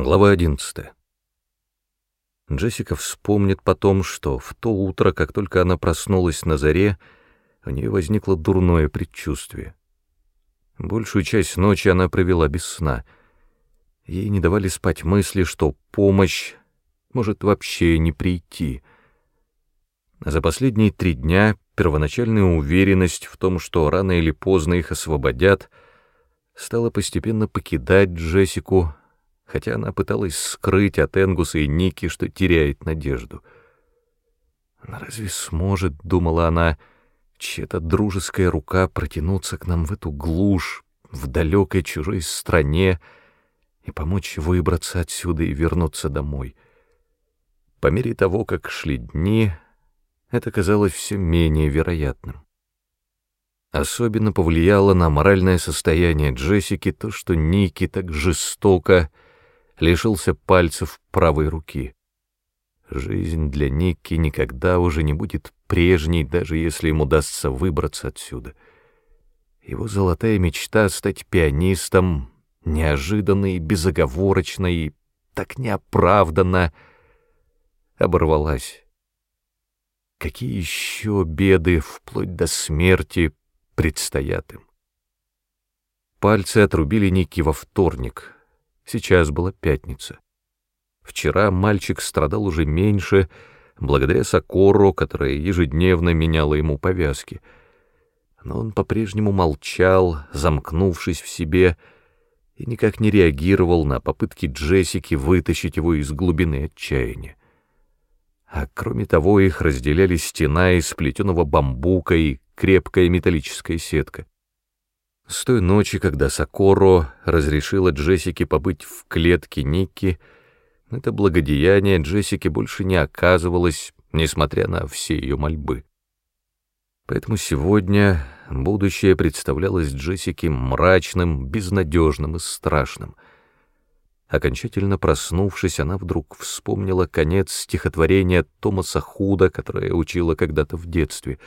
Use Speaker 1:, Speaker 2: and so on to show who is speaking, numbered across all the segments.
Speaker 1: Глава 11. Джессика вспомнит потом, что в то утро, как только она проснулась на заре, у нее возникло дурное предчувствие. Большую часть ночи она провела без сна. Ей не давали спать мысли, что помощь может вообще не прийти. За последние три дня первоначальная уверенность в том, что рано или поздно их освободят, стала постепенно покидать Джессику, хотя она пыталась скрыть от Энгуса и Ники, что теряет надежду. «Она разве сможет, — думала она, — чья-то дружеская рука протянуться к нам в эту глушь, в далекой чужой стране и помочь выбраться отсюда и вернуться домой?» По мере того, как шли дни, это казалось все менее вероятным. Особенно повлияло на моральное состояние Джессики то, что Ники так жестоко лишился пальцев правой руки. Жизнь для Никки никогда уже не будет прежней, даже если им удастся выбраться отсюда. Его золотая мечта стать пианистом, неожиданно и безоговорочно и так неоправданно, оборвалась. Какие еще беды, вплоть до смерти, предстоят им? Пальцы отрубили Ники во вторник — Сейчас была пятница. Вчера мальчик страдал уже меньше, благодаря Сокору, которая ежедневно меняла ему повязки. Но он по-прежнему молчал, замкнувшись в себе, и никак не реагировал на попытки Джессики вытащить его из глубины отчаяния. А кроме того, их разделяли стена из сплетенного бамбука и крепкая металлическая сетка. С той ночи, когда Сокоро разрешила Джессике побыть в клетке Никки, это благодеяние Джессике больше не оказывалось, несмотря на все ее мольбы. Поэтому сегодня будущее представлялось Джессике мрачным, безнадежным и страшным. Окончательно проснувшись, она вдруг вспомнила конец стихотворения Томаса Худа, которое учила когда-то в детстве.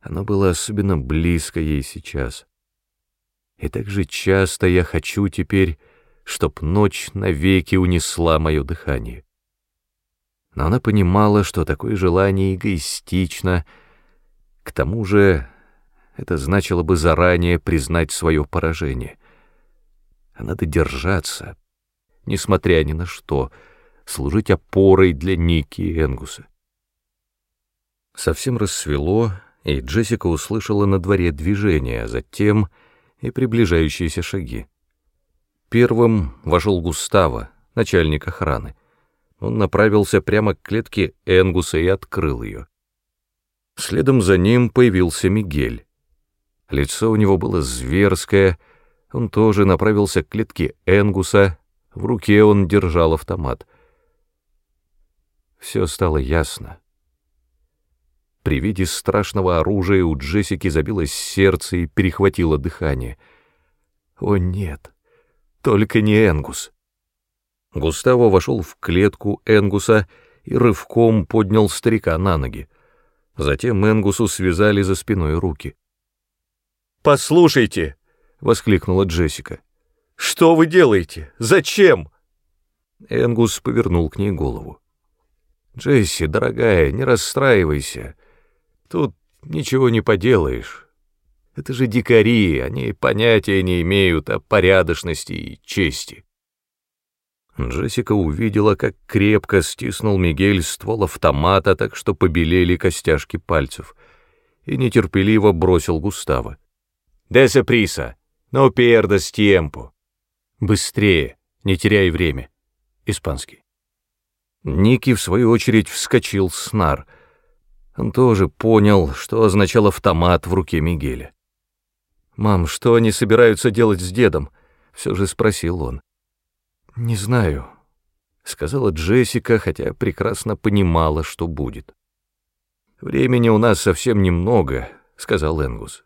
Speaker 1: Оно было особенно близко ей сейчас — и так же часто я хочу теперь, чтоб ночь навеки унесла мое дыхание. Но она понимала, что такое желание эгоистично, к тому же это значило бы заранее признать свое поражение. А надо держаться, несмотря ни на что, служить опорой для Ники и Энгуса. Совсем рассвело, и Джессика услышала на дворе движение, а затем — и приближающиеся шаги. Первым вошел Густаво, начальник охраны. Он направился прямо к клетке Энгуса и открыл ее. Следом за ним появился Мигель. Лицо у него было зверское, он тоже направился к клетке Энгуса, в руке он держал автомат. Все стало ясно. При виде страшного оружия у Джессики забилось сердце и перехватило дыхание. О нет, только не Энгус. Густаво вошел в клетку Энгуса и рывком поднял старика на ноги. Затем Энгусу связали за спиной руки.
Speaker 2: «Послушайте!» — воскликнула Джессика. «Что вы делаете? Зачем?»
Speaker 1: Энгус повернул к ней голову. «Джесси, дорогая, не расстраивайся. Тут ничего не поделаешь. Это же дикари, они понятия не имеют о порядочности и чести. Джессика увидела, как крепко стиснул Мигель ствол автомата, так что побелели костяшки пальцев, и нетерпеливо бросил Густава.
Speaker 2: «Деса приса! Но пердас тиемпо!»
Speaker 1: «Быстрее, не теряй время!» Испанский. Ники, в свою очередь, вскочил с нар — он тоже понял, что означал автомат в руке Мигеля. «Мам, что они собираются делать с дедом?» — все же спросил он. «Не знаю», — сказала Джессика, хотя прекрасно понимала, что будет. «Времени у нас совсем немного», — сказал Энгус.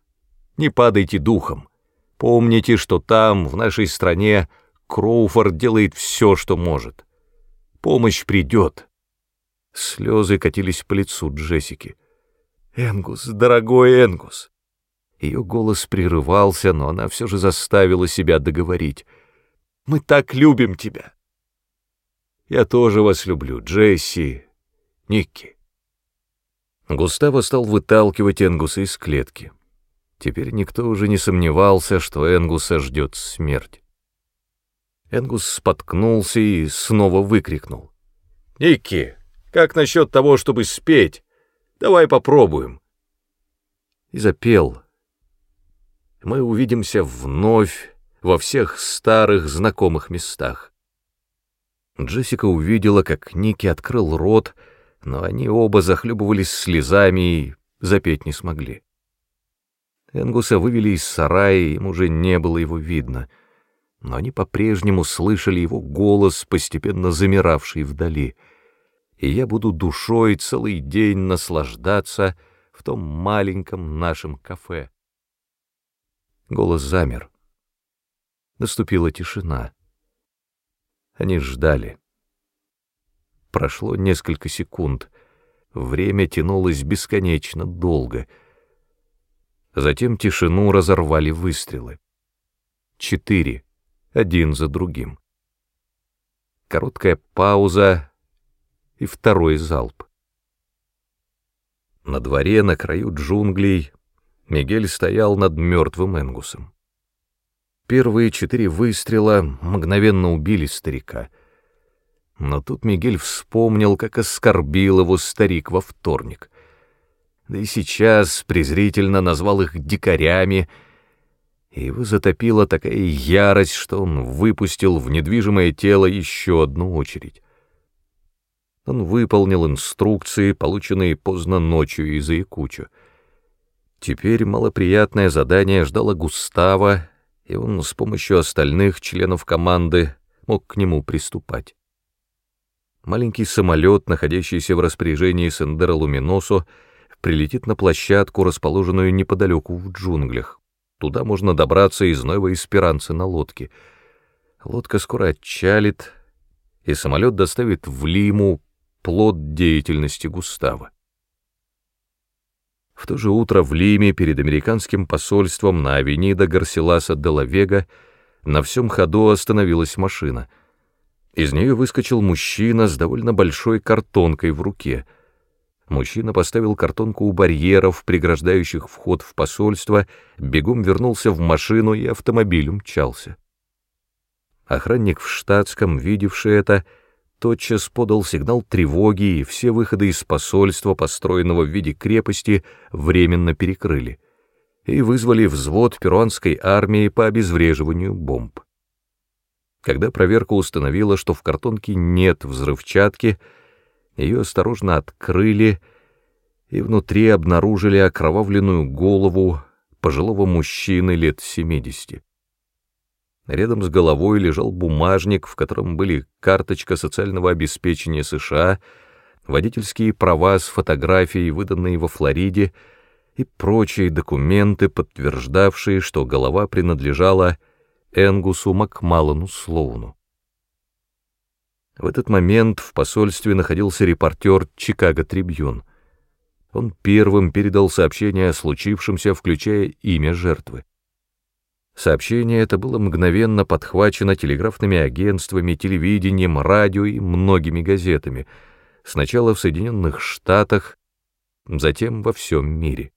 Speaker 1: «Не падайте духом. Помните, что там, в нашей стране, Кроуфорд делает все, что может. Помощь придет, Слезы катились по лицу Джессики. «Энгус, дорогой Энгус!» Ее голос прерывался, но она все же заставила себя договорить. «Мы так любим тебя! Я тоже вас люблю, Джесси, Никки. Густаво стал выталкивать Энгуса из клетки. Теперь никто уже не сомневался, что Энгуса ждет смерть. Энгус споткнулся и снова выкрикнул. «Ники, как насчет того, чтобы спеть? Давай попробуем!» И запел. Мы увидимся вновь во всех старых знакомых местах. Джессика увидела, как Ники открыл рот, но они оба захлебывались слезами и запеть не смогли. Энгуса вывели из сарая, им уже не было его видно, но они по-прежнему слышали его голос, постепенно замиравший вдали. И я буду душой целый день наслаждаться в том маленьком нашем кафе. Голос замер. Наступила тишина. Они ждали. Прошло несколько секунд. Время тянулось бесконечно долго — Затем тишину разорвали выстрелы. Четыре, один за другим. Короткая пауза и второй залп. На дворе, на краю джунглей, Мигель стоял над мертвым Энгусом. Первые четыре выстрела мгновенно убили старика. Но тут Мигель вспомнил, как оскорбил его старик во вторник — да и сейчас презрительно назвал их дикарями, и его затопила такая ярость, что он выпустил в недвижимое тело еще одну очередь. Он выполнил инструкции, полученные поздно ночью из Якучу. Теперь малоприятное задание ждало Густава, и он с помощью остальных членов команды мог к нему приступать. Маленький самолет, находящийся в распоряжении Сендера Луминосо, прилетит на площадку, расположенную неподалеку в джунглях. Туда можно добраться из Новой Эсперанцы на лодке. Лодка скоро отчалит, и самолет доставит в Лиму плод деятельности Густава. В то же утро в Лиме перед американским посольством на авенида Гарсиласа де Лавега на всем ходу остановилась машина. Из нее выскочил мужчина с довольно большой картонкой в руке — Мужчина поставил картонку у барьеров, преграждающих вход в посольство, бегом вернулся в машину и автомобиль умчался. Охранник в штатском, видевший это, тотчас подал сигнал тревоги, и все выходы из посольства, построенного в виде крепости, временно перекрыли, и вызвали взвод перуанской армии по обезвреживанию бомб. Когда проверка установила, что в картонке нет взрывчатки, ее осторожно открыли, и внутри обнаружили окровавленную голову пожилого мужчины лет семидесяти. Рядом с головой лежал бумажник, в котором были карточка социального обеспечения США, водительские права с фотографией, выданные во Флориде, и прочие документы, подтверждавшие, что голова принадлежала Энгусу Макмалану Слоуну. В этот момент в посольстве находился репортер «Чикаго Трибьюн». Он первым передал сообщение о случившемся, включая имя жертвы. Сообщение это было мгновенно подхвачено телеграфными агентствами, телевидением, радио и многими газетами, сначала в Соединенных Штатах, затем во всем мире.